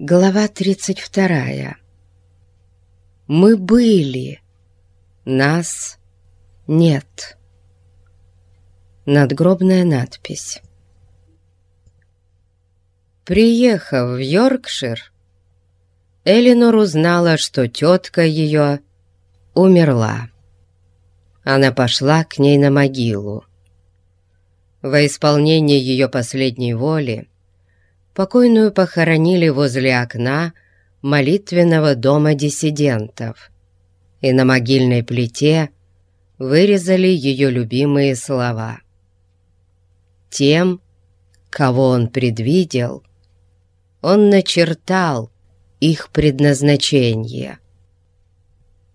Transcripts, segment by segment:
Глава 32. Мы были. Нас нет. Надгробная надпись. Приехав в Йоркшир, Элинор узнала, что тетка ее умерла. Она пошла к ней на могилу. Во исполнение ее последней воли покойную похоронили возле окна молитвенного дома диссидентов, и на могильной плите вырезали ее любимые слова. Тем, кого он предвидел, он начертал их предназначение.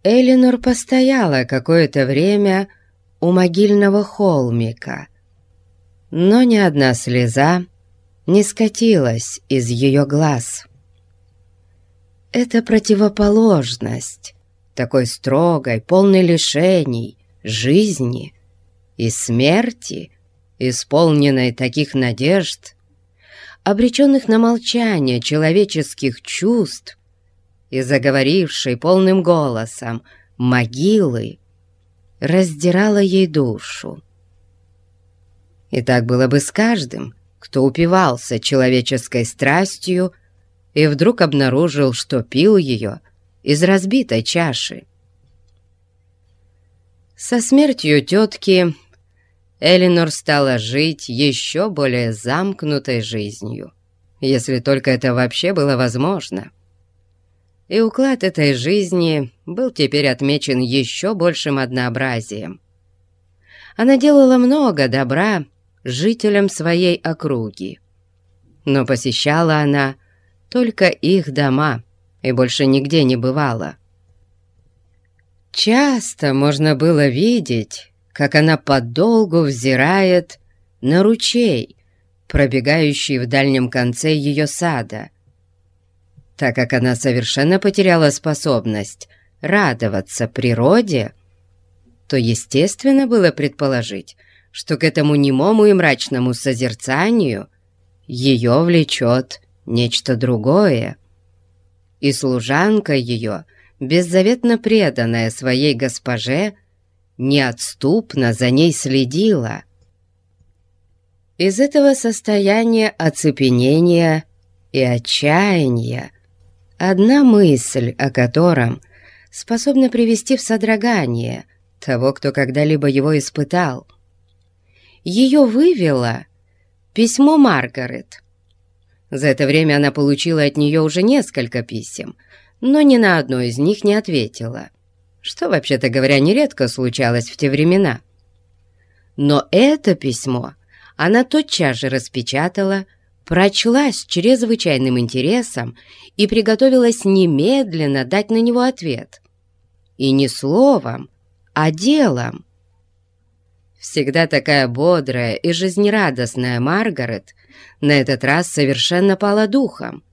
Элинор постояла какое-то время у могильного холмика, но ни одна слеза не скатилась из ее глаз. Это противоположность такой строгой, полной лишений, жизни и смерти, исполненной таких надежд, обреченных на молчание человеческих чувств и заговорившей полным голосом могилы, раздирала ей душу. И так было бы с каждым, кто упивался человеческой страстью и вдруг обнаружил, что пил ее из разбитой чаши. Со смертью тетки Элинор стала жить еще более замкнутой жизнью, если только это вообще было возможно. И уклад этой жизни был теперь отмечен еще большим однообразием. Она делала много добра жителям своей округи. Но посещала она только их дома и больше нигде не бывала. Часто можно было видеть, как она подолгу взирает на ручей, пробегающий в дальнем конце ее сада, так как она совершенно потеряла способность радоваться природе, то естественно было предположить, что к этому немому и мрачному созерцанию ее влечет нечто другое. И служанка ее, беззаветно преданная своей госпоже, неотступно за ней следила. Из этого состояния оцепенения и отчаяния одна мысль, о котором способна привести в содрогание того, кто когда-либо его испытал — ее вывело письмо Маргарет. За это время она получила от нее уже несколько писем, но ни на одно из них не ответила, что, вообще-то говоря, нередко случалось в те времена. Но это письмо она тотчас же распечатала, прочла с чрезвычайным интересом и приготовилась немедленно дать на него ответ. И не словом, а делом. Всегда такая бодрая и жизнерадостная Маргарет на этот раз совершенно пала духом.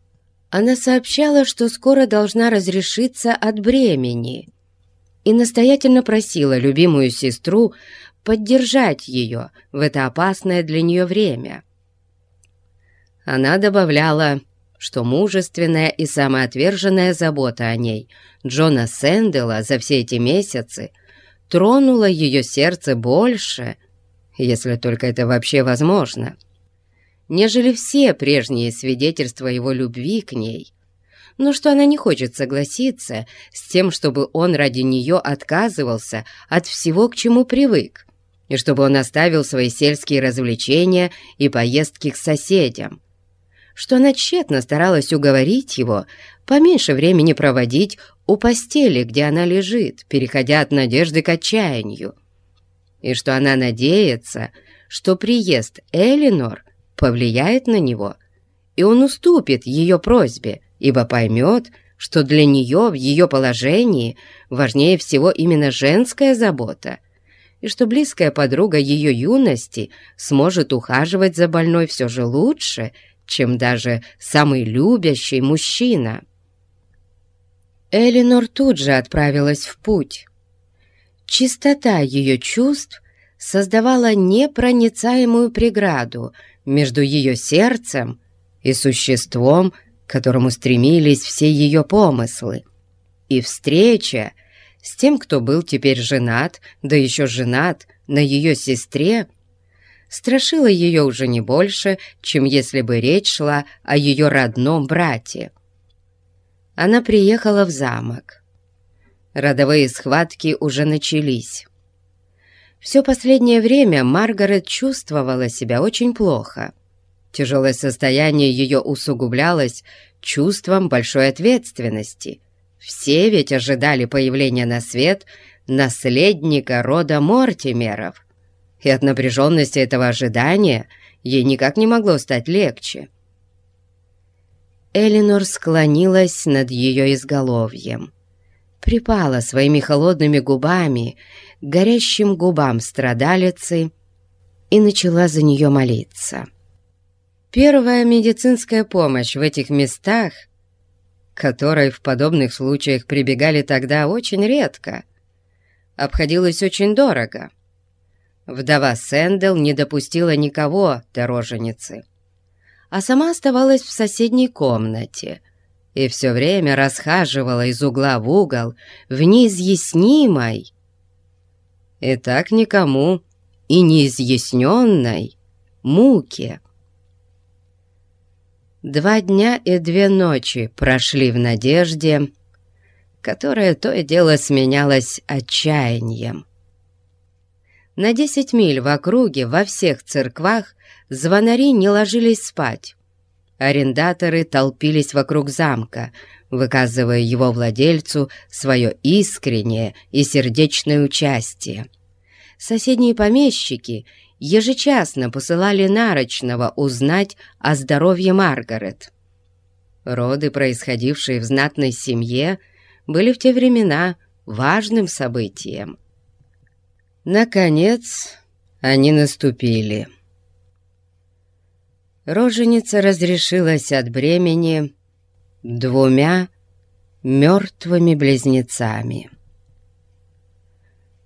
Она сообщала, что скоро должна разрешиться от бремени, и настоятельно просила любимую сестру поддержать ее в это опасное для нее время. Она добавляла, что мужественная и самоотверженная забота о ней Джона Сэндела за все эти месяцы тронуло ее сердце больше, если только это вообще возможно, нежели все прежние свидетельства его любви к ней, но что она не хочет согласиться с тем, чтобы он ради нее отказывался от всего, к чему привык, и чтобы он оставил свои сельские развлечения и поездки к соседям, что она тщетно старалась уговорить его поменьше времени проводить у постели, где она лежит, переходя от надежды к отчаянию, и что она надеется, что приезд Элинор повлияет на него, и он уступит ее просьбе, ибо поймет, что для нее в ее положении важнее всего именно женская забота, и что близкая подруга ее юности сможет ухаживать за больной все же лучше, чем даже самый любящий мужчина. Элинор тут же отправилась в путь. Чистота ее чувств создавала непроницаемую преграду между ее сердцем и существом, к которому стремились все ее помыслы, и встреча с тем, кто был теперь женат, да еще женат на ее сестре, страшила ее уже не больше, чем если бы речь шла о ее родном брате. Она приехала в замок. Родовые схватки уже начались. Все последнее время Маргарет чувствовала себя очень плохо. Тяжелое состояние ее усугублялось чувством большой ответственности. Все ведь ожидали появления на свет наследника рода Мортимеров, и от напряженности этого ожидания ей никак не могло стать легче. Элинор склонилась над ее изголовьем, припала своими холодными губами к горящим губам страдалицы и начала за нее молиться. Первая медицинская помощь в этих местах, которой в подобных случаях прибегали тогда очень редко, обходилась очень дорого. Вдова Сэндл не допустила никого до а сама оставалась в соседней комнате и все время расхаживала из угла в угол в неизъяснимой и так никому и неизъясненной муке. Два дня и две ночи прошли в надежде, которая то и дело сменялась отчаянием. На десять миль в округе во всех церквах звонари не ложились спать. Арендаторы толпились вокруг замка, выказывая его владельцу свое искреннее и сердечное участие. Соседние помещики ежечасно посылали Нарочного узнать о здоровье Маргарет. Роды, происходившие в знатной семье, были в те времена важным событием. Наконец, они наступили. Роженица разрешилась от бремени двумя мертвыми близнецами.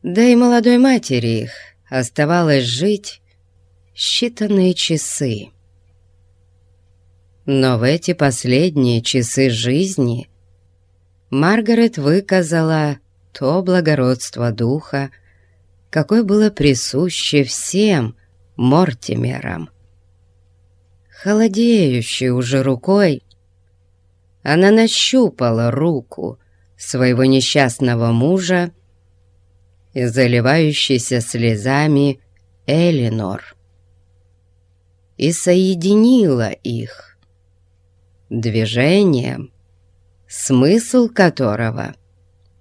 Да и молодой матери их оставалось жить считанные часы. Но в эти последние часы жизни Маргарет выказала то благородство духа, какое было присуще всем Мортимерам. Холодеющей уже рукой, она нащупала руку своего несчастного мужа и заливающейся слезами Элинор и соединила их движением, смысл которого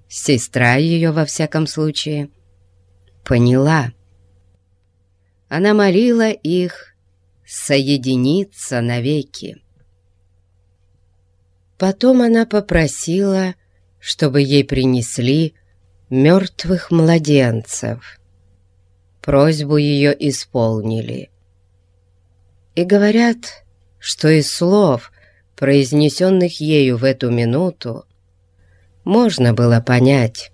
сестра ее, во всяком случае, поняла. Она молила их соединиться навеки. Потом она попросила, чтобы ей принесли мертвых младенцев. Просьбу ее исполнили. И говорят, что из слов, произнесенных ею в эту минуту, можно было понять,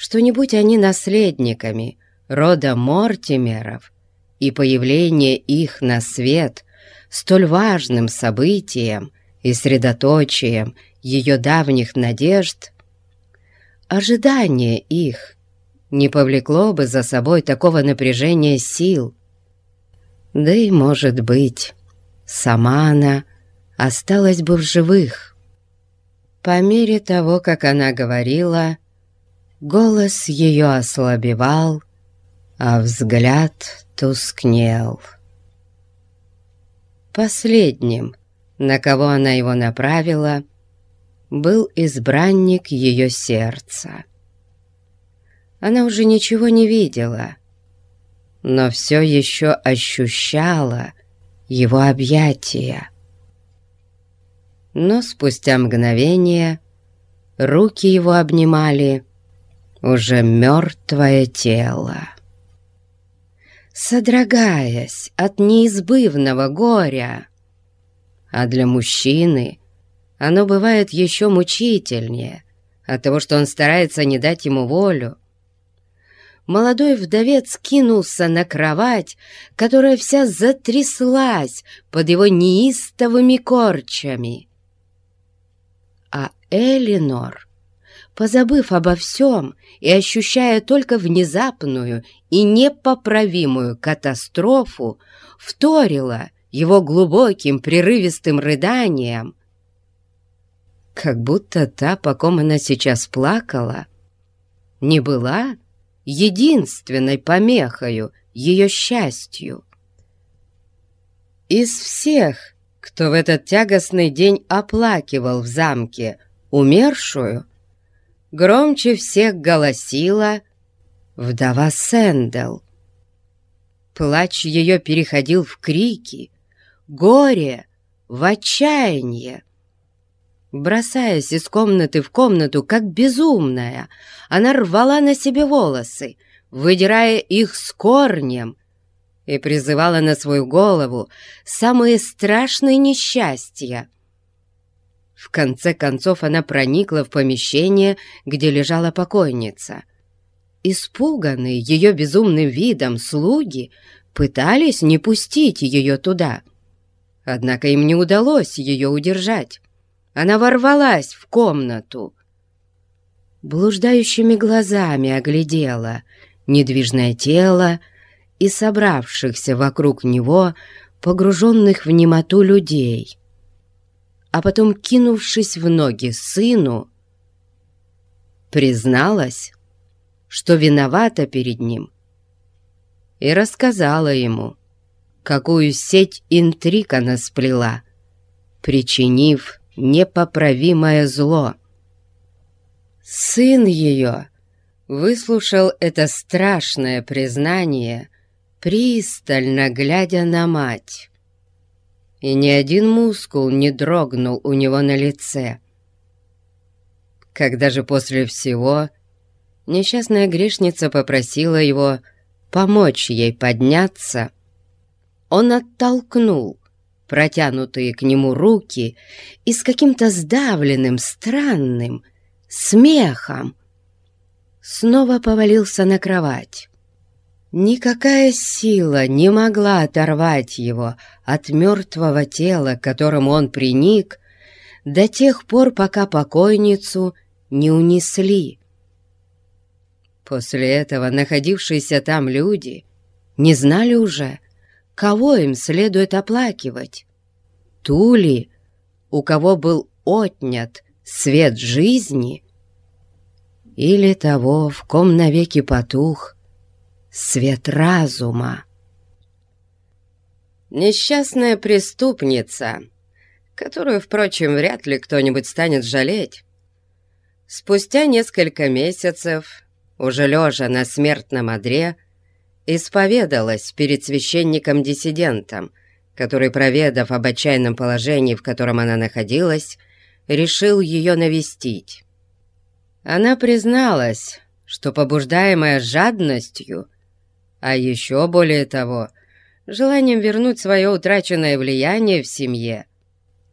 что не будь они наследниками рода Мортимеров, и появление их на свет столь важным событием и средоточием ее давних надежд, ожидание их не повлекло бы за собой такого напряжения сил. Да и, может быть, сама она осталась бы в живых. По мере того, как она говорила, голос ее ослабевал, а взгляд тускнел. Последним, на кого она его направила, был избранник ее сердца. Она уже ничего не видела, но все еще ощущала его объятия. Но спустя мгновение руки его обнимали уже мертвое тело. Содрогаясь от неизбывного горя, а для мужчины оно бывает еще мучительнее от того, что он старается не дать ему волю. Молодой вдовец кинулся на кровать, которая вся затряслась под его неистовыми корчами, Элинор, позабыв обо всем и ощущая только внезапную и непоправимую катастрофу, вторила его глубоким прерывистым рыданием, как будто та, по ком она сейчас плакала, не была единственной помехою ее счастью. Из всех, кто в этот тягостный день оплакивал в замке умершую, громче всех голосила вдова Сэндл. Плач ее переходил в крики, горе, в отчаяние. Бросаясь из комнаты в комнату, как безумная, она рвала на себе волосы, выдирая их с корнем, и призывала на свою голову самые страшные несчастья. В конце концов она проникла в помещение, где лежала покойница. Испуганные ее безумным видом слуги пытались не пустить ее туда. Однако им не удалось ее удержать. Она ворвалась в комнату. Блуждающими глазами оглядела недвижное тело и собравшихся вокруг него, погруженных в немоту людей. А потом, кинувшись в ноги сыну, призналась, что виновата перед ним, и рассказала ему, какую сеть интриг она сплела, причинив непоправимое зло. Сын ее выслушал это страшное признание, пристально глядя на мать. И ни один мускул не дрогнул у него на лице. Когда же после всего несчастная грешница попросила его помочь ей подняться, он оттолкнул протянутые к нему руки и с каким-то сдавленным, странным смехом снова повалился на кровать. Никакая сила не могла оторвать его от мертвого тела, к которому он приник, до тех пор, пока покойницу не унесли. После этого находившиеся там люди не знали уже, кого им следует оплакивать. Ту ли, у кого был отнят свет жизни, или того, в ком навеки потух свет разума. Несчастная преступница, которую, впрочем, вряд ли кто-нибудь станет жалеть, спустя несколько месяцев, уже лежа на смертном одре, исповедалась перед священником-диссидентом, который, проведав об отчаянном положении, в котором она находилась, решил ее навестить. Она призналась, что, побуждаемая жадностью, а еще более того, желанием вернуть свое утраченное влияние в семье,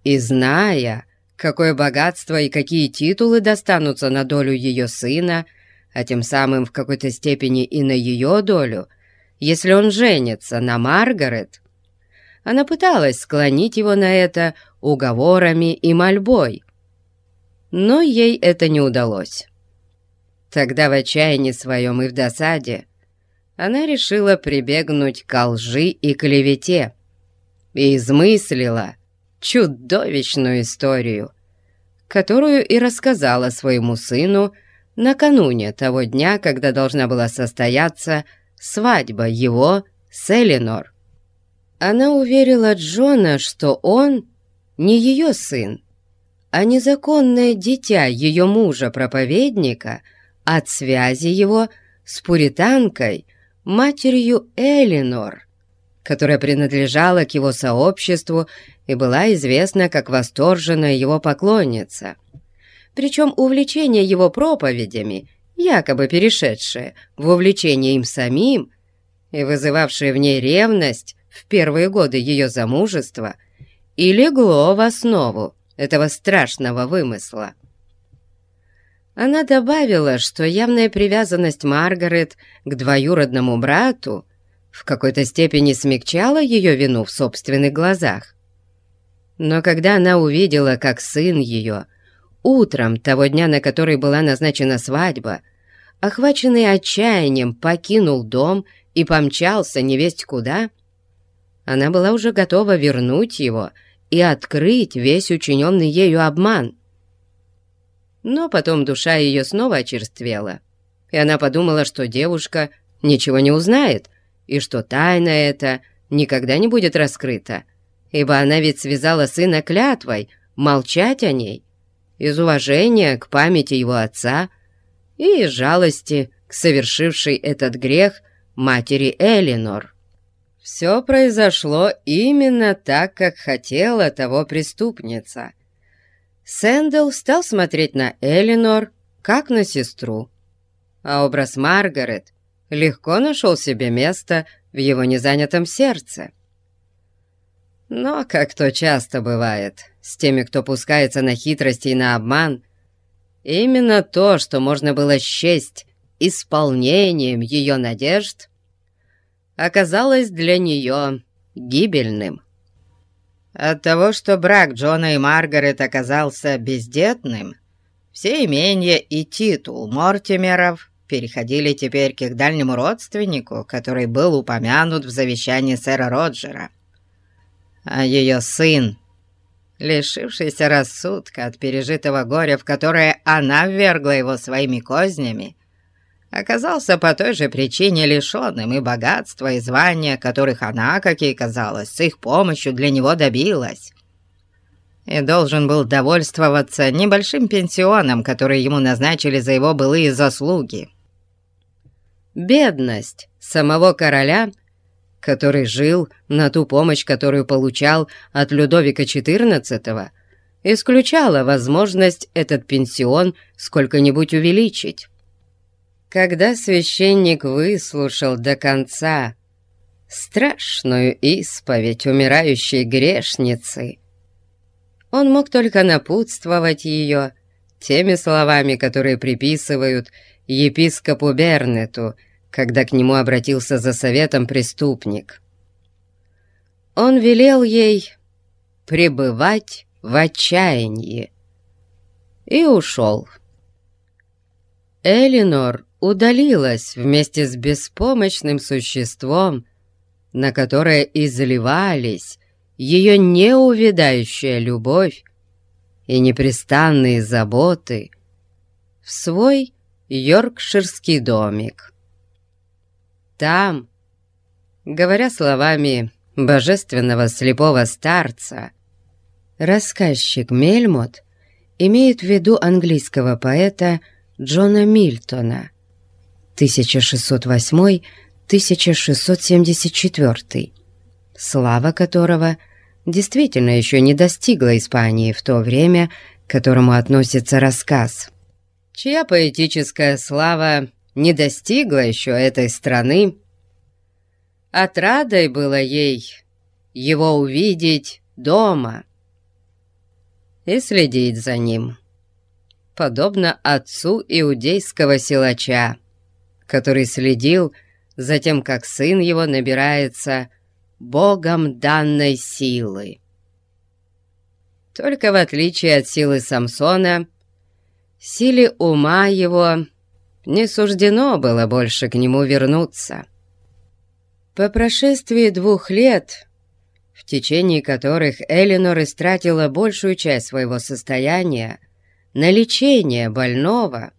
и зная, какое богатство и какие титулы достанутся на долю ее сына, а тем самым в какой-то степени и на ее долю, если он женится на Маргарет, она пыталась склонить его на это уговорами и мольбой, но ей это не удалось. Тогда в отчаянии своем и в досаде она решила прибегнуть к лжи и клевете и измыслила чудовищную историю, которую и рассказала своему сыну накануне того дня, когда должна была состояться свадьба его с Элинор. Она уверила Джона, что он не ее сын, а незаконное дитя ее мужа-проповедника от связи его с пуританкой, матерью Элинор, которая принадлежала к его сообществу и была известна как восторженная его поклонница. Причем увлечение его проповедями, якобы перешедшее в увлечение им самим и вызывавшее в ней ревность в первые годы ее замужества, и легло в основу этого страшного вымысла. Она добавила, что явная привязанность Маргарет к двоюродному брату в какой-то степени смягчала ее вину в собственных глазах. Но когда она увидела, как сын ее утром того дня, на который была назначена свадьба, охваченный отчаянием, покинул дом и помчался невесть куда, она была уже готова вернуть его и открыть весь учиненный ею обман. Но потом душа ее снова очерствела, и она подумала, что девушка ничего не узнает, и что тайна эта никогда не будет раскрыта, ибо она ведь связала сына клятвой молчать о ней из уважения к памяти его отца и из жалости к совершившей этот грех матери Элинор. Все произошло именно так, как хотела того преступница. Сэндл стал смотреть на Элинор, как на сестру, а образ Маргарет легко нашел себе место в его незанятом сердце. Но, как то часто бывает, с теми, кто пускается на хитрости и на обман, именно то, что можно было счесть исполнением ее надежд, оказалось для нее гибельным. От того, что брак Джона и Маргарет оказался бездетным, все имения и титул Мортимеров переходили теперь к их дальнему родственнику, который был упомянут в завещании сэра Роджера. А ее сын, лишившийся рассудка от пережитого горя, в которое она ввергла его своими кознями, оказался по той же причине лишенным и богатства, и звания, которых она, как ей казалось, с их помощью для него добилась. И должен был довольствоваться небольшим пенсионом, который ему назначили за его былые заслуги. Бедность самого короля, который жил на ту помощь, которую получал от Людовика XIV, исключала возможность этот пенсион сколько-нибудь увеличить. Когда священник выслушал до конца страшную исповедь умирающей грешницы, он мог только напутствовать ее теми словами, которые приписывают епископу Бернету, когда к нему обратился за советом преступник. Он велел ей пребывать в отчаянии и ушел. Элинор удалилась вместе с беспомощным существом, на которое изливались ее неувядающая любовь и непрестанные заботы, в свой йоркширский домик. Там, говоря словами божественного слепого старца, рассказчик Мельмот имеет в виду английского поэта Джона Мильтона – 1608-1674, слава которого действительно еще не достигла Испании в то время, к которому относится рассказ. Чья поэтическая слава не достигла еще этой страны, отрадой было ей его увидеть дома и следить за ним, подобно отцу иудейского силача, который следил за тем, как сын его набирается Богом данной силы. Только в отличие от силы Самсона, силе ума его не суждено было больше к нему вернуться. По прошествии двух лет, в течение которых Элинор истратила большую часть своего состояния на лечение больного,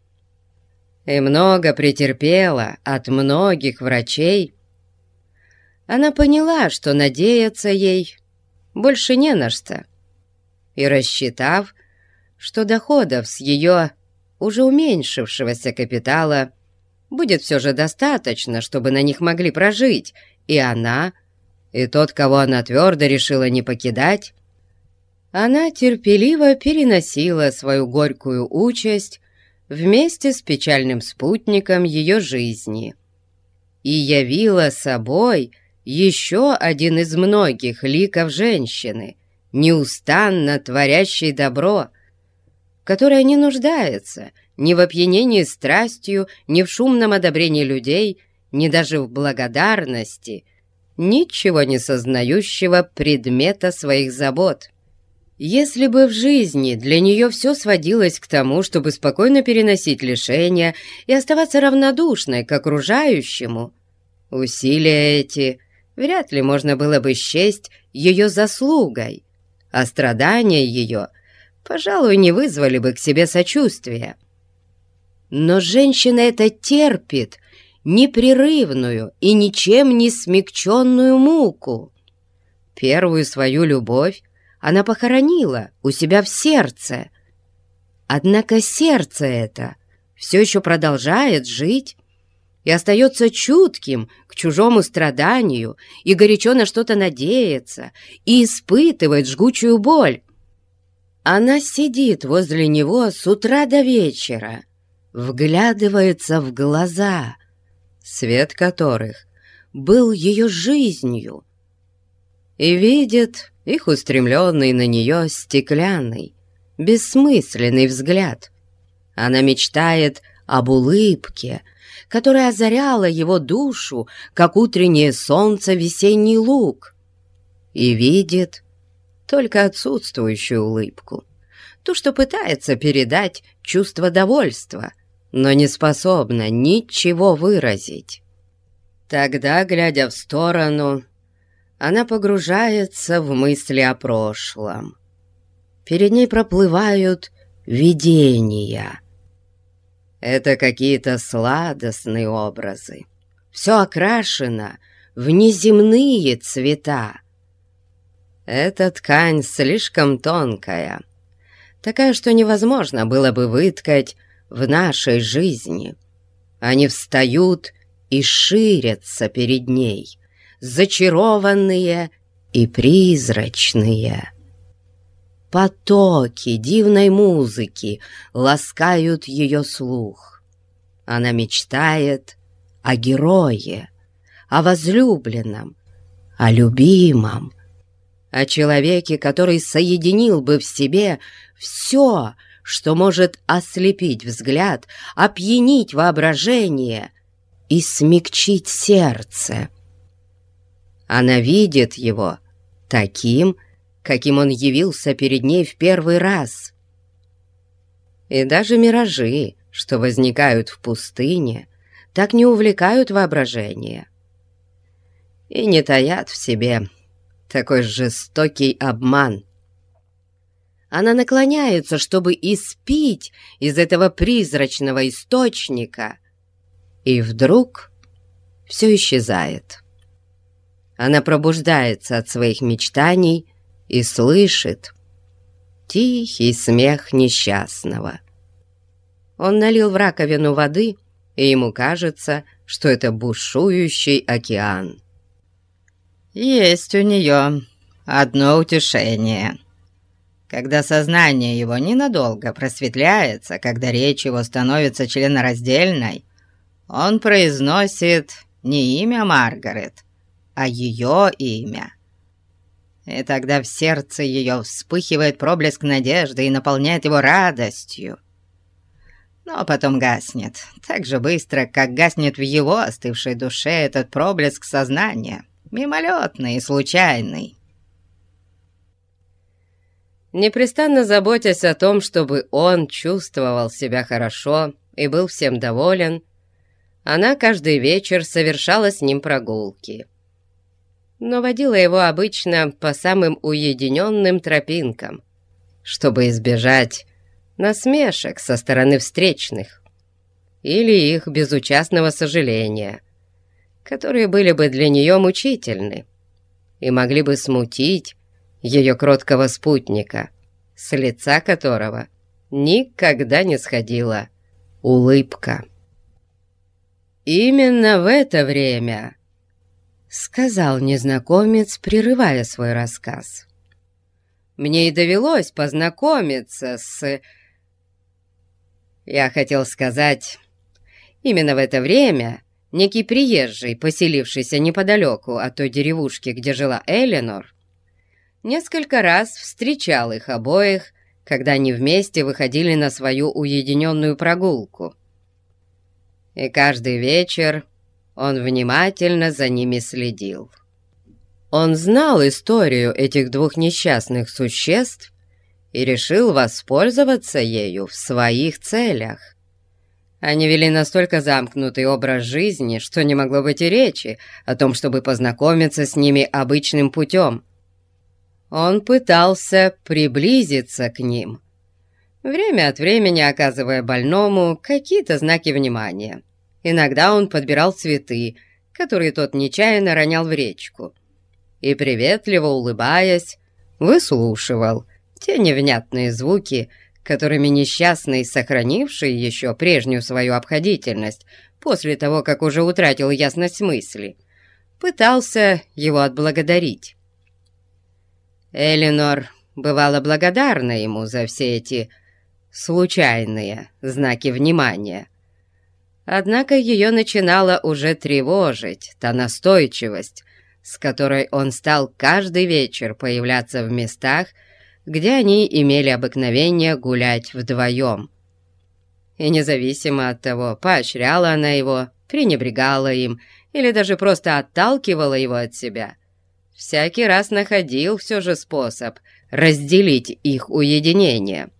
и много претерпела от многих врачей, она поняла, что надеяться ей больше не на что, и рассчитав, что доходов с ее уже уменьшившегося капитала будет все же достаточно, чтобы на них могли прожить и она, и тот, кого она твердо решила не покидать, она терпеливо переносила свою горькую участь вместе с печальным спутником ее жизни и явила собой еще один из многих ликов женщины, неустанно творящей добро, которая не нуждается ни в опьянении страстью, ни в шумном одобрении людей, ни даже в благодарности, ничего не сознающего предмета своих забот. Если бы в жизни для нее все сводилось к тому, чтобы спокойно переносить лишения и оставаться равнодушной к окружающему, усилия эти вряд ли можно было бы счесть ее заслугой, а страдания ее, пожалуй, не вызвали бы к себе сочувствия. Но женщина это терпит непрерывную и ничем не смягченную муку. Первую свою любовь она похоронила у себя в сердце. Однако сердце это все еще продолжает жить и остается чутким к чужому страданию и горячо на что-то надеется и испытывает жгучую боль. Она сидит возле него с утра до вечера, вглядывается в глаза, свет которых был ее жизнью, и видит их устремленный на нее стеклянный, бессмысленный взгляд. Она мечтает об улыбке, которая озаряла его душу, как утреннее солнце весенний луг, и видит только отсутствующую улыбку, ту, что пытается передать чувство довольства, но не способна ничего выразить. Тогда, глядя в сторону, она погружается в мысли о прошлом. Перед ней проплывают видения. Это какие-то сладостные образы. Все окрашено в неземные цвета. Эта ткань слишком тонкая, такая, что невозможно было бы выткать в нашей жизни. Они встают и ширятся перед ней, зачарованные и призрачные. Потоки дивной музыки ласкают ее слух. Она мечтает о герое, о возлюбленном, о любимом, о человеке, который соединил бы в себе все, что может ослепить взгляд, опьянить воображение и смягчить сердце. Она видит его таким, каким он явился перед ней в первый раз. И даже миражи, что возникают в пустыне, так не увлекают воображение и не таят в себе такой жестокий обман. Она наклоняется, чтобы испить из этого призрачного источника, и вдруг все исчезает. Она пробуждается от своих мечтаний и слышит тихий смех несчастного. Он налил в раковину воды, и ему кажется, что это бушующий океан. Есть у нее одно утешение. Когда сознание его ненадолго просветляется, когда речь его становится членораздельной, он произносит не имя Маргарет, а ее имя. И тогда в сердце ее вспыхивает проблеск надежды и наполняет его радостью. Но потом гаснет, так же быстро, как гаснет в его остывшей душе этот проблеск сознания, мимолетный и случайный. Непрестанно заботясь о том, чтобы он чувствовал себя хорошо и был всем доволен, она каждый вечер совершала с ним прогулки — но водила его обычно по самым уединенным тропинкам, чтобы избежать насмешек со стороны встречных или их безучастного сожаления, которые были бы для нее мучительны и могли бы смутить ее кроткого спутника, с лица которого никогда не сходила улыбка. Именно в это время — сказал незнакомец, прерывая свой рассказ. «Мне и довелось познакомиться с...» Я хотел сказать, именно в это время некий приезжий, поселившийся неподалеку от той деревушки, где жила Эленор, несколько раз встречал их обоих, когда они вместе выходили на свою уединенную прогулку. И каждый вечер он внимательно за ними следил. Он знал историю этих двух несчастных существ и решил воспользоваться ею в своих целях. Они вели настолько замкнутый образ жизни, что не могло быть и речи о том, чтобы познакомиться с ними обычным путем. Он пытался приблизиться к ним, время от времени оказывая больному какие-то знаки внимания. Иногда он подбирал цветы, которые тот нечаянно ронял в речку, и, приветливо улыбаясь, выслушивал те невнятные звуки, которыми несчастный, сохранивший еще прежнюю свою обходительность после того, как уже утратил ясность мысли, пытался его отблагодарить. Эленор бывала благодарна ему за все эти случайные знаки внимания. Однако ее начинала уже тревожить та настойчивость, с которой он стал каждый вечер появляться в местах, где они имели обыкновение гулять вдвоем. И независимо от того, поощряла она его, пренебрегала им или даже просто отталкивала его от себя, всякий раз находил все же способ разделить их уединение.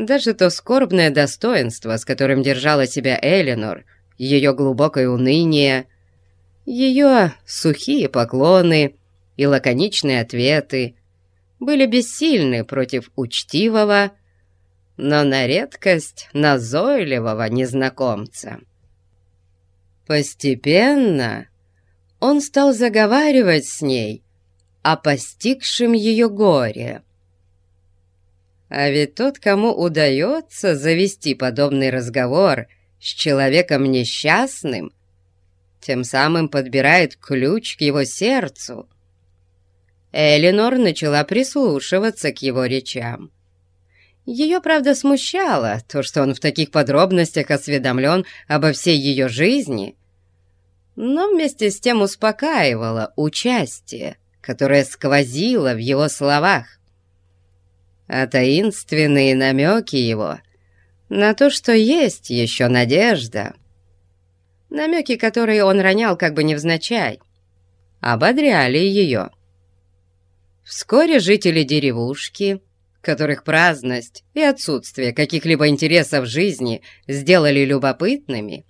Даже то скорбное достоинство, с которым держала себя Эленор, ее глубокое уныние, ее сухие поклоны и лаконичные ответы были бессильны против учтивого, но на редкость назойливого незнакомца. Постепенно он стал заговаривать с ней о постигшем ее горе. А ведь тот, кому удается завести подобный разговор с человеком несчастным, тем самым подбирает ключ к его сердцу — Элинор начала прислушиваться к его речам. Ее, правда, смущало то, что он в таких подробностях осведомлен обо всей ее жизни, но вместе с тем успокаивало участие, которое сквозило в его словах. А таинственные намеки его на то, что есть еще надежда, намеки, которые он ронял как бы невзначай, ободряли ее. Вскоре жители деревушки, которых праздность и отсутствие каких-либо интересов жизни сделали любопытными,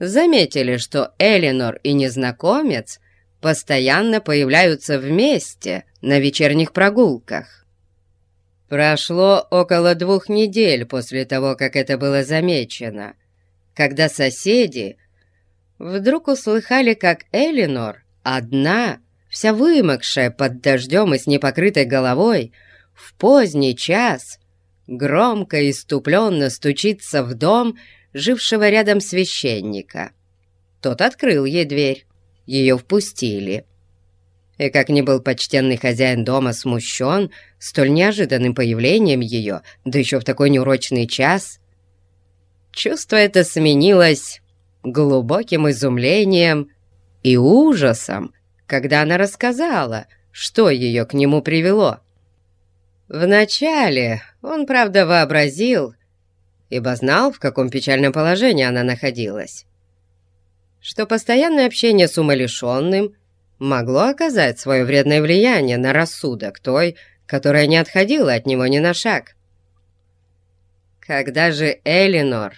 заметили, что Элинор и незнакомец постоянно появляются вместе на вечерних прогулках. Прошло около двух недель после того, как это было замечено, когда соседи вдруг услыхали, как Элинор одна вся вымокшая под дождем и с непокрытой головой, в поздний час громко и ступленно стучится в дом жившего рядом священника. Тот открыл ей дверь, ее впустили. И как ни был почтенный хозяин дома смущен столь неожиданным появлением ее, да еще в такой неурочный час, чувство это сменилось глубоким изумлением и ужасом когда она рассказала, что ее к нему привело. Вначале он, правда, вообразил, ибо знал, в каком печальном положении она находилась, что постоянное общение с умалишенным могло оказать свое вредное влияние на рассудок той, которая не отходила от него ни на шаг. Когда же Элинор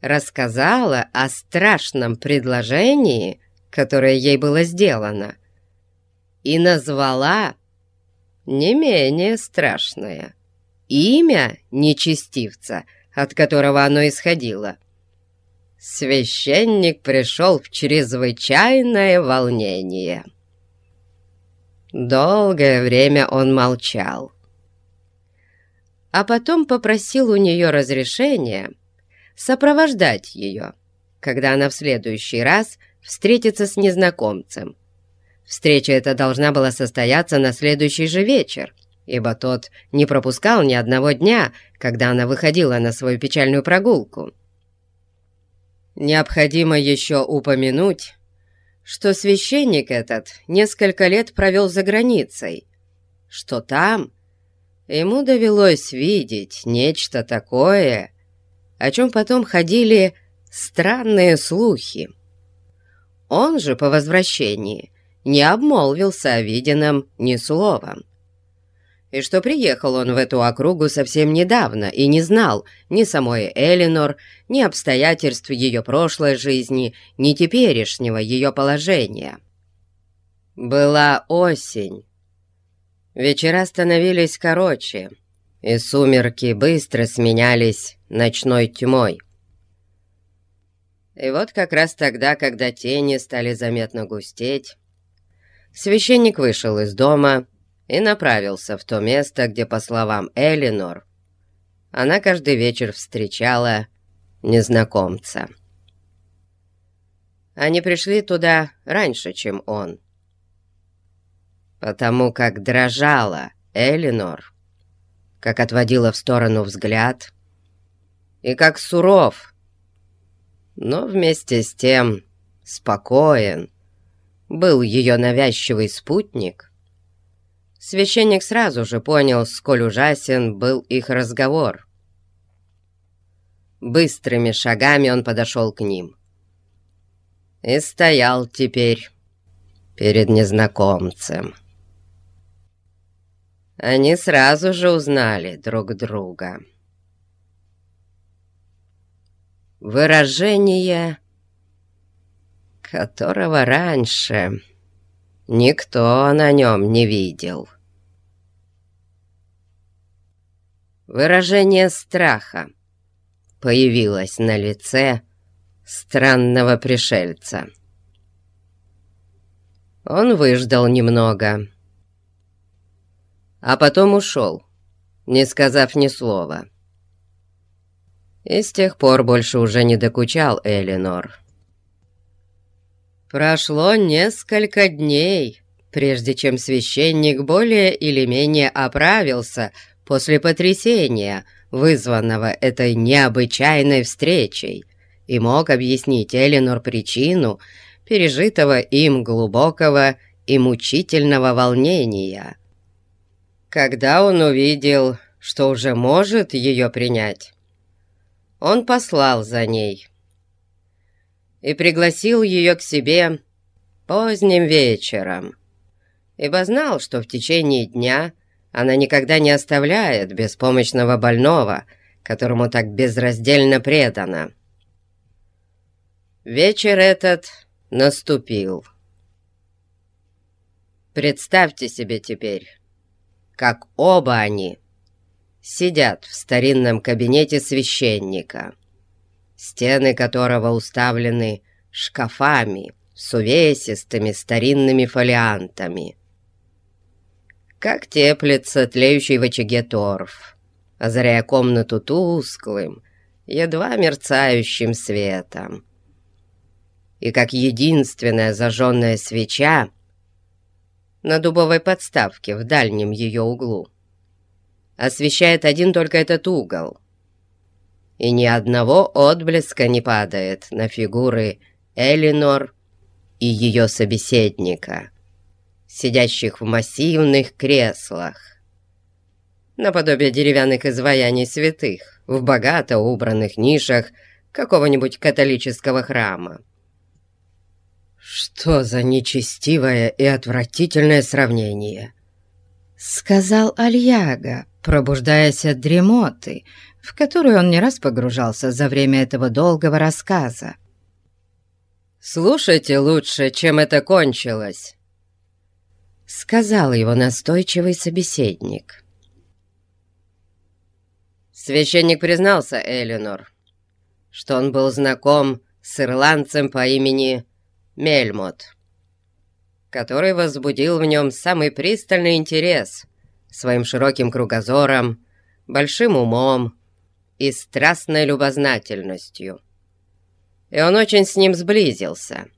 рассказала о страшном предложении, которое ей было сделано, и назвала не менее страшное имя нечестивца, от которого оно исходило. Священник пришел в чрезвычайное волнение. Долгое время он молчал, а потом попросил у нее разрешения сопровождать ее, когда она в следующий раз встретится с незнакомцем, Встреча эта должна была состояться на следующий же вечер, ибо тот не пропускал ни одного дня, когда она выходила на свою печальную прогулку. Необходимо еще упомянуть, что священник этот несколько лет провел за границей, что там ему довелось видеть нечто такое, о чем потом ходили странные слухи. Он же по возвращении не обмолвился о виденном ни словом. И что приехал он в эту округу совсем недавно и не знал ни самой Элинор, ни обстоятельств ее прошлой жизни, ни теперешнего ее положения. Была осень. Вечера становились короче, и сумерки быстро сменялись ночной тьмой. И вот как раз тогда, когда тени стали заметно густеть, священник вышел из дома и направился в то место, где, по словам Элинор, она каждый вечер встречала незнакомца. Они пришли туда раньше, чем он, потому как дрожала Элинор, как отводила в сторону взгляд, и как суров, но вместе с тем спокоен был ее навязчивый спутник — Священник сразу же понял, сколь ужасен был их разговор. Быстрыми шагами он подошел к ним и стоял теперь перед незнакомцем. Они сразу же узнали друг друга. Выражение, которого раньше никто на нем не видел. Выражение страха появилось на лице странного пришельца. Он выждал немного, а потом ушел, не сказав ни слова. И с тех пор больше уже не докучал Элинор. Прошло несколько дней, прежде чем священник более или менее оправился после потрясения, вызванного этой необычайной встречей, и мог объяснить Эленор причину пережитого им глубокого и мучительного волнения. Когда он увидел, что уже может ее принять, он послал за ней и пригласил ее к себе поздним вечером, ибо знал, что в течение дня – она никогда не оставляет беспомощного больного, которому так безраздельно предана. Вечер этот наступил. Представьте себе теперь, как оба они сидят в старинном кабинете священника, стены которого уставлены шкафами с увесистыми старинными фолиантами – как теплится тлеющий в очаге торф, озаряя комнату тусклым, едва мерцающим светом. И как единственная зажженная свеча на дубовой подставке в дальнем ее углу освещает один только этот угол, и ни одного отблеска не падает на фигуры Элинор и ее собеседника — сидящих в массивных креслах, наподобие деревянных изваяний святых в богато убранных нишах какого-нибудь католического храма. «Что за нечестивое и отвратительное сравнение!» — сказал Альяга, пробуждаясь от дремоты, в которую он не раз погружался за время этого долгого рассказа. «Слушайте лучше, чем это кончилось!» Сказал его настойчивый собеседник. Священник признался Элинор, что он был знаком с ирландцем по имени Мельмот, который возбудил в нем самый пристальный интерес своим широким кругозором, большим умом и страстной любознательностью. И он очень с ним сблизился.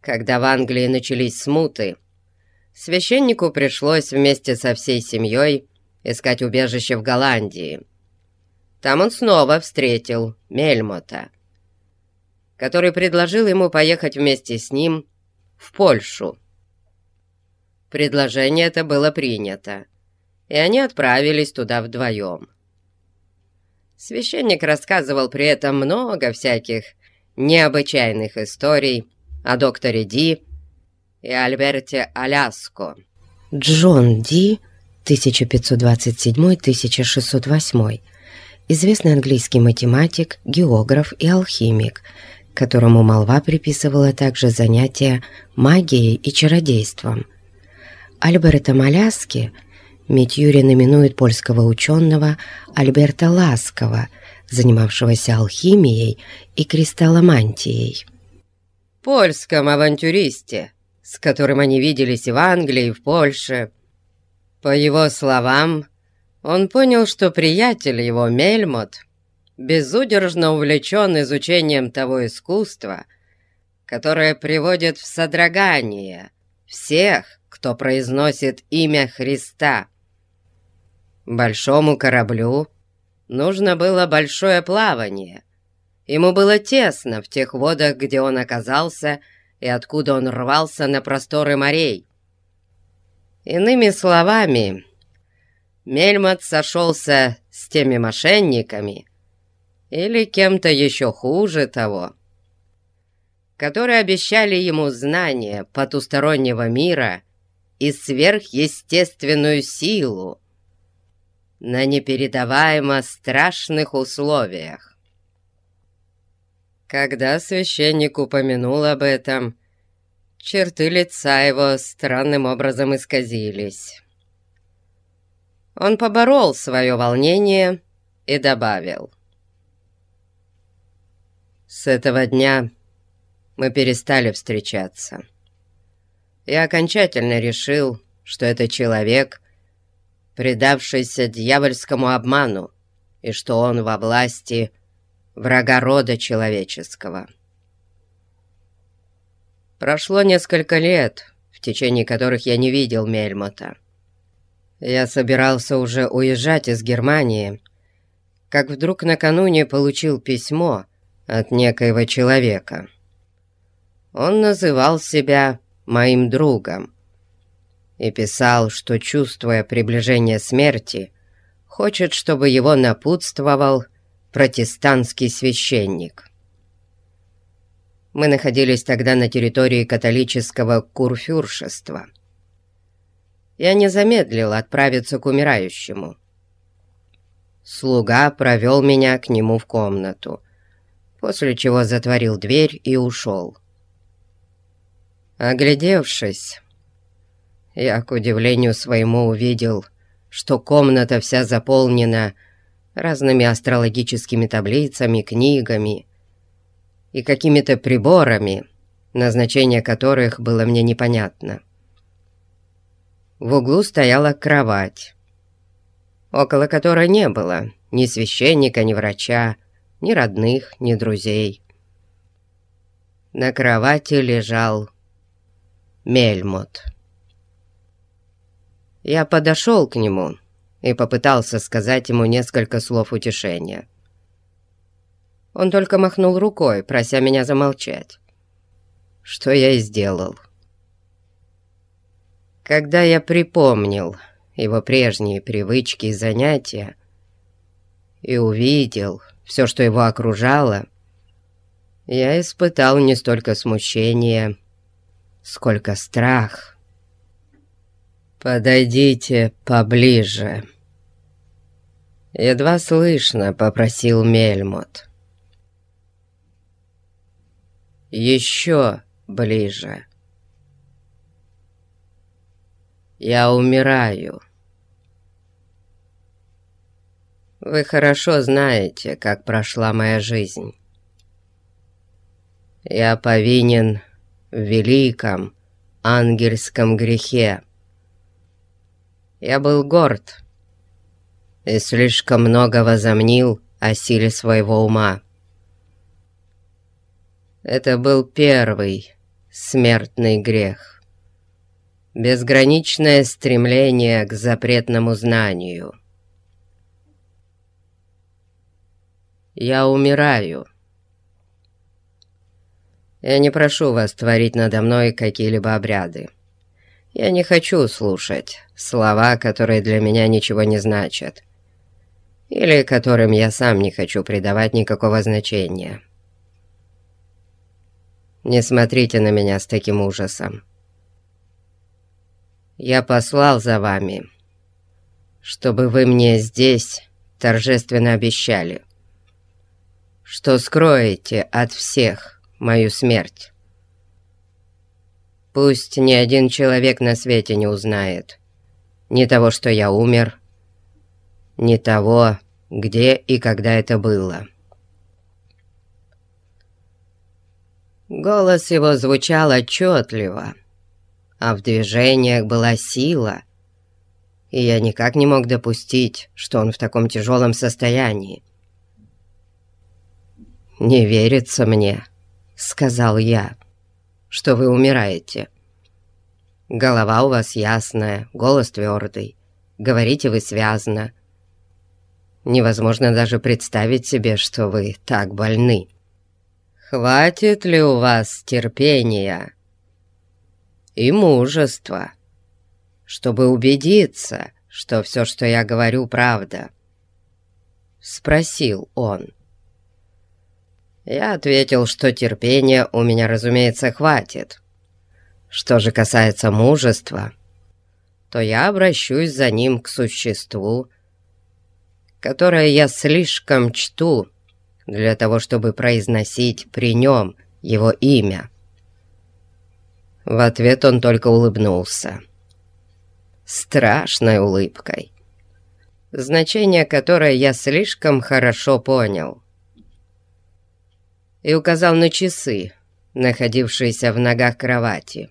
Когда в Англии начались смуты, священнику пришлось вместе со всей семьей искать убежище в Голландии. Там он снова встретил Мельмота, который предложил ему поехать вместе с ним в Польшу. Предложение это было принято, и они отправились туда вдвоем. Священник рассказывал при этом много всяких необычайных историй о докторе Ди и Альберте Аляско. Джон Ди 1527-1608, известный английский математик, географ и алхимик, которому молва приписывала также занятия магией и чародейством. Альберта Маляски Митюрин именует польского ученого Альберта Ласкова, занимавшегося алхимией и кристалломантией. Польском авантюристе, с которым они виделись и в Англии, и в Польше. По его словам, он понял, что приятель его, Мельмот, безудержно увлечен изучением того искусства, которое приводит в содрогание всех, кто произносит имя Христа. Большому кораблю нужно было большое плавание. Ему было тесно в тех водах, где он оказался, и откуда он рвался на просторы морей. Иными словами, Мельмот сошелся с теми мошенниками, или кем-то еще хуже того, которые обещали ему знания потустороннего мира и сверхъестественную силу на непередаваемо страшных условиях. Когда священник упомянул об этом, черты лица его странным образом исказились. Он поборол свое волнение и добавил. С этого дня мы перестали встречаться. Я окончательно решил, что это человек, предавшийся дьявольскому обману, и что он во власти врага рода человеческого. Прошло несколько лет, в течение которых я не видел Мельмота. Я собирался уже уезжать из Германии, как вдруг накануне получил письмо — от некоего человека. Он называл себя моим другом и писал, что, чувствуя приближение смерти, хочет, чтобы его напутствовал протестантский священник. Мы находились тогда на территории католического курфюршества. Я не замедлил отправиться к умирающему. Слуга провел меня к нему в комнату, после чего затворил дверь и ушел. Оглядевшись, я, к удивлению своему, увидел, что комната вся заполнена разными астрологическими таблицами, книгами и какими-то приборами, назначение которых было мне непонятно. В углу стояла кровать, около которой не было ни священника, ни врача, ни родных, ни друзей. На кровати лежал Мельмот. Я подошел к нему и попытался сказать ему несколько слов утешения. Он только махнул рукой, прося меня замолчать. Что я и сделал. Когда я припомнил его прежние привычки и занятия и увидел, все, что его окружало, я испытал не столько смущение, сколько страх. «Подойдите поближе», — едва слышно попросил Мельмот. «Еще ближе. Я умираю». Вы хорошо знаете, как прошла моя жизнь. Я повинен в великом ангельском грехе. Я был горд и слишком много возомнил о силе своего ума. Это был первый смертный грех. Безграничное стремление к запретному знанию — Я умираю. Я не прошу вас творить надо мной какие-либо обряды. Я не хочу слушать слова, которые для меня ничего не значат, или которым я сам не хочу придавать никакого значения. Не смотрите на меня с таким ужасом. Я послал за вами, чтобы вы мне здесь торжественно обещали, что скроете от всех мою смерть. Пусть ни один человек на свете не узнает ни того, что я умер, ни того, где и когда это было. Голос его звучал отчетливо, а в движениях была сила, и я никак не мог допустить, что он в таком тяжелом состоянии. «Не верится мне», — сказал я, — «что вы умираете. Голова у вас ясная, голос твердый, говорите вы связно. Невозможно даже представить себе, что вы так больны. Хватит ли у вас терпения и мужества?» чтобы убедиться, что все, что я говорю, правда?» Спросил он. Я ответил, что терпения у меня, разумеется, хватит. Что же касается мужества, то я обращусь за ним к существу, которое я слишком чту для того, чтобы произносить при нем его имя. В ответ он только улыбнулся страшной улыбкой, значение которой я слишком хорошо понял, и указал на часы, находившиеся в ногах кровати.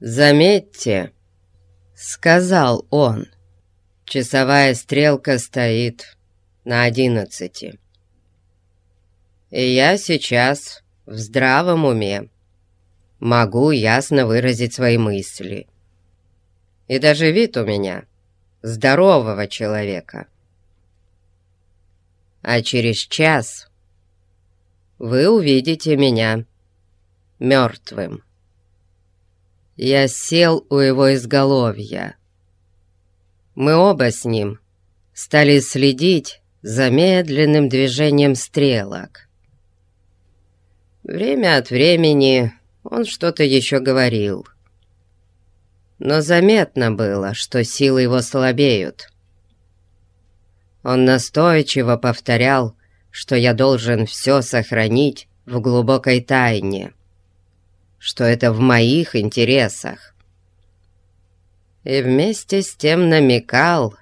«Заметьте», — сказал он, — «часовая стрелка стоит на одиннадцати. И я сейчас в здравом уме могу ясно выразить свои мысли» и даже вид у меня здорового человека. А через час вы увидите меня мертвым. Я сел у его изголовья. Мы оба с ним стали следить за медленным движением стрелок. Время от времени он что-то еще говорил — но заметно было, что силы его слабеют. Он настойчиво повторял, что я должен все сохранить в глубокой тайне, что это в моих интересах. И вместе с тем намекал,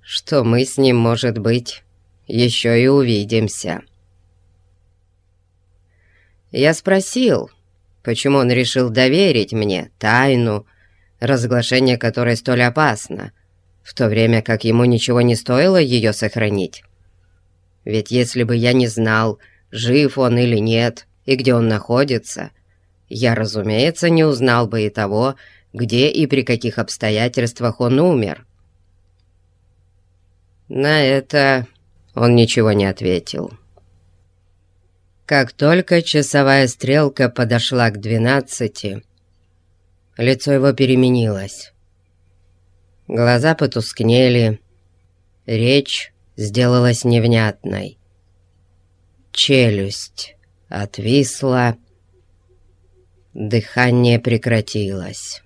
что мы с ним, может быть, еще и увидимся. Я спросил, почему он решил доверить мне тайну, разглашение которой столь опасно, в то время как ему ничего не стоило ее сохранить. Ведь если бы я не знал, жив он или нет, и где он находится, я, разумеется, не узнал бы и того, где и при каких обстоятельствах он умер. На это он ничего не ответил. Как только часовая стрелка подошла к двенадцати, Лицо его переменилось. Глаза потускнели, речь сделалась невнятной. Челюсть отвисла, дыхание прекратилось.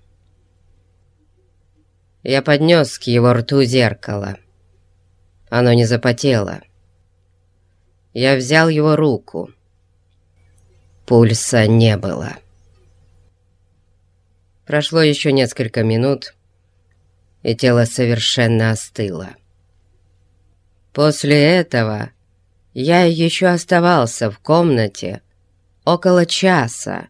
Я поднес к его рту зеркало. Оно не запотело. Я взял его руку. Пульса не было. Прошло еще несколько минут, и тело совершенно остыло. После этого я еще оставался в комнате около часа.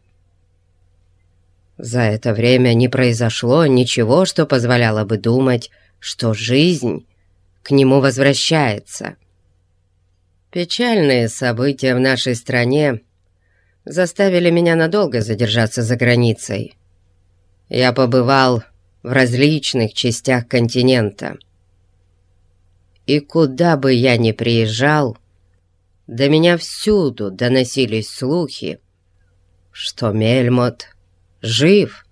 За это время не произошло ничего, что позволяло бы думать, что жизнь к нему возвращается. Печальные события в нашей стране заставили меня надолго задержаться за границей. Я побывал в различных частях континента. И куда бы я ни приезжал, до меня всюду доносились слухи, что Мельмот жив.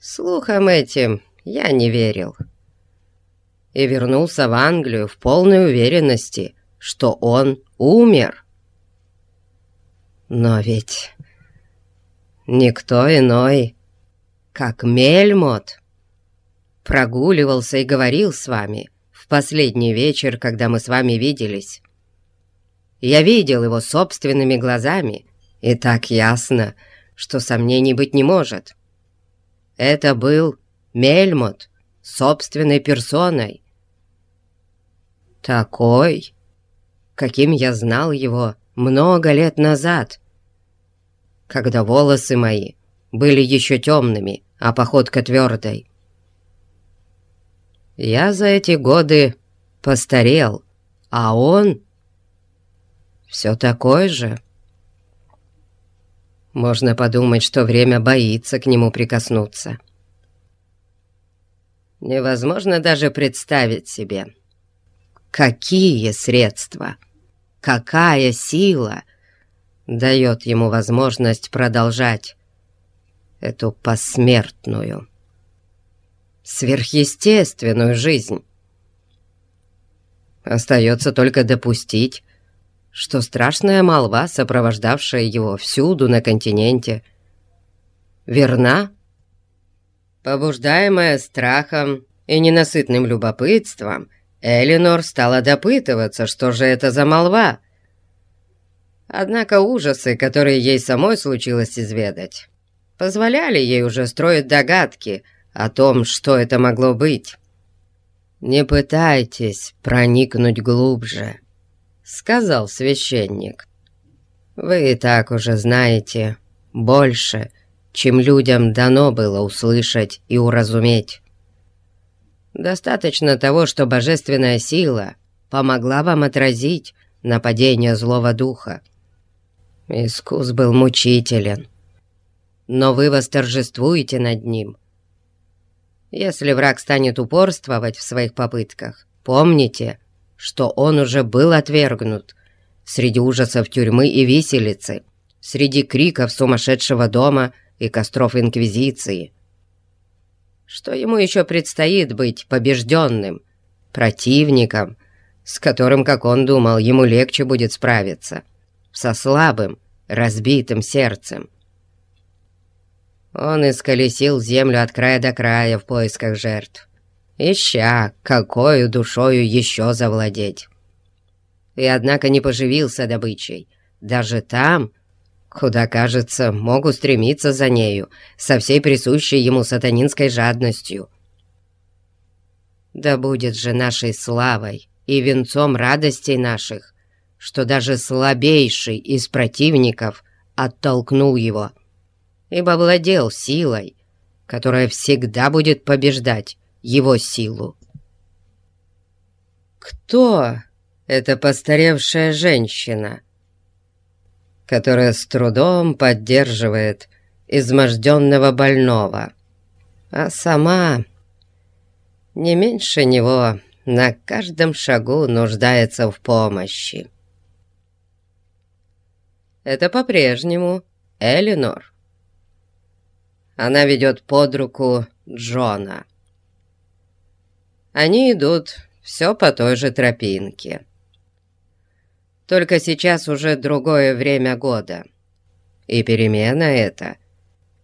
Слухам этим я не верил и вернулся в Англию в полной уверенности, что он умер. Но ведь Никто иной, как Мельмот, прогуливался и говорил с вами в последний вечер, когда мы с вами виделись. Я видел его собственными глазами, и так ясно, что сомнений быть не может. Это был Мельмот собственной персоной. Такой, каким я знал его много лет назад, когда волосы мои были еще темными, а походка твердой. Я за эти годы постарел, а он все такой же. Можно подумать, что время боится к нему прикоснуться. Невозможно даже представить себе, какие средства, какая сила дает ему возможность продолжать эту посмертную, сверхъестественную жизнь. Остается только допустить, что страшная молва, сопровождавшая его всюду на континенте, верна, побуждаемая страхом и ненасытным любопытством, Элинор стала допытываться, что же это за молва. Однако ужасы, которые ей самой случилось изведать, позволяли ей уже строить догадки о том, что это могло быть. «Не пытайтесь проникнуть глубже», — сказал священник. «Вы и так уже знаете больше, чем людям дано было услышать и уразуметь. Достаточно того, что божественная сила помогла вам отразить нападение злого духа. Искус был мучителен, но вы восторжествуете над ним. Если враг станет упорствовать в своих попытках, помните, что он уже был отвергнут среди ужасов тюрьмы и виселицы, среди криков сумасшедшего дома и костров Инквизиции. Что ему еще предстоит быть побежденным, противником, с которым, как он думал, ему легче будет справиться, со слабым, разбитым сердцем. Он исколесил землю от края до края в поисках жертв, ища, какой душою еще завладеть. И однако не поживился добычей, даже там, куда, кажется, мог устремиться за нею со всей присущей ему сатанинской жадностью. Да будет же нашей славой и венцом радостей наших, что даже слабейший из противников оттолкнул его — ибо владел силой, которая всегда будет побеждать его силу. Кто эта постаревшая женщина, которая с трудом поддерживает изможденного больного, а сама не меньше него на каждом шагу нуждается в помощи? Это по-прежнему Элинор. Она ведет под руку Джона. Они идут все по той же тропинке. Только сейчас уже другое время года. И перемена эта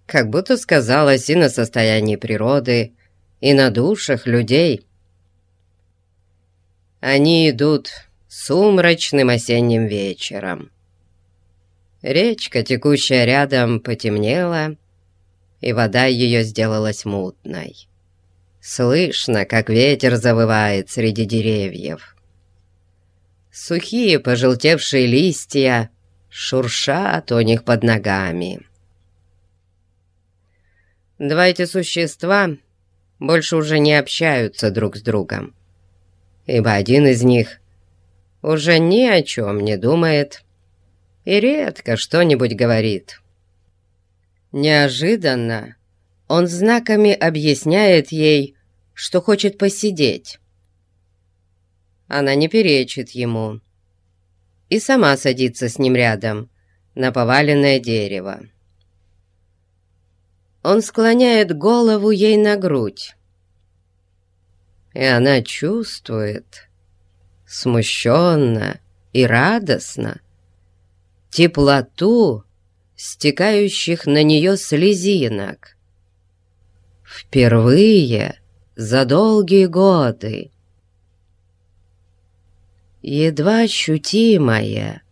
как будто сказалась и на состоянии природы, и на душах людей. Они идут сумрачным осенним вечером. Речка, текущая рядом, потемнела, и вода ее сделалась мутной. Слышно, как ветер завывает среди деревьев. Сухие пожелтевшие листья шуршат у них под ногами. Два эти существа больше уже не общаются друг с другом, ибо один из них уже ни о чем не думает и редко что-нибудь говорит. Неожиданно он знаками объясняет ей, что хочет посидеть. Она не перечит ему и сама садится с ним рядом на поваленное дерево. Он склоняет голову ей на грудь, и она чувствует смущенно и радостно теплоту, стекающих на нее слезинок. Впервые за долгие годы. Едва ощутимое,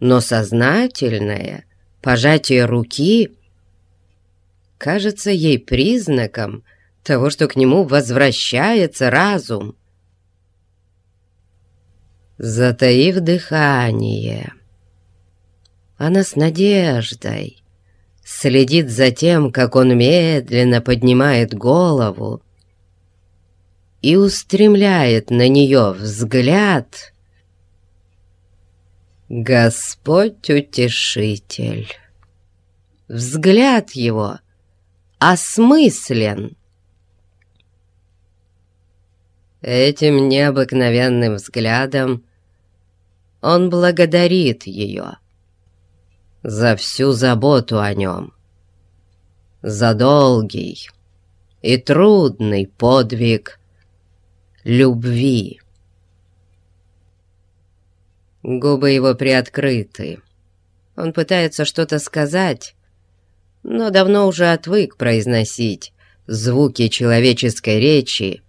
но сознательное пожатие руки кажется ей признаком того, что к нему возвращается разум. Затаив дыхание, она с надеждой следит за тем, как он медленно поднимает голову и устремляет на нее взгляд Господь-утешитель. Взгляд его осмыслен. Этим необыкновенным взглядом он благодарит ее за всю заботу о нем, за долгий и трудный подвиг любви. Губы его приоткрыты. Он пытается что-то сказать, но давно уже отвык произносить звуки человеческой речи,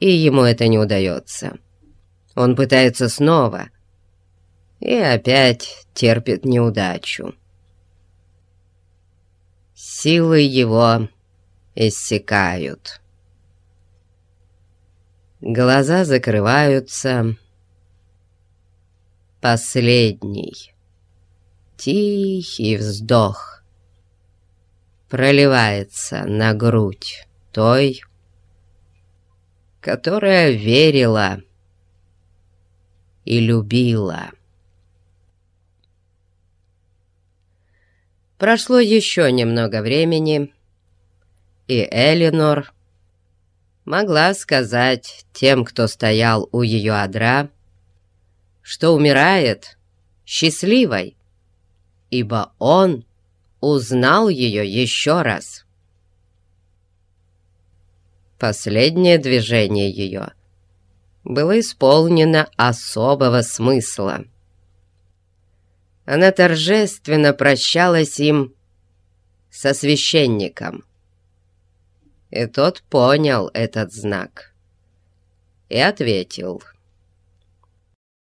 и ему это не удается. Он пытается снова — и опять терпит неудачу. Силы его иссякают. Глаза закрываются. Последний, тихий вздох проливается на грудь той, которая верила и любила. Прошло еще немного времени, и Элинор могла сказать тем, кто стоял у ее адра, что умирает счастливой, ибо он узнал ее еще раз. Последнее движение ее было исполнено особого смысла — она торжественно прощалась им со священником. И тот понял этот знак и ответил —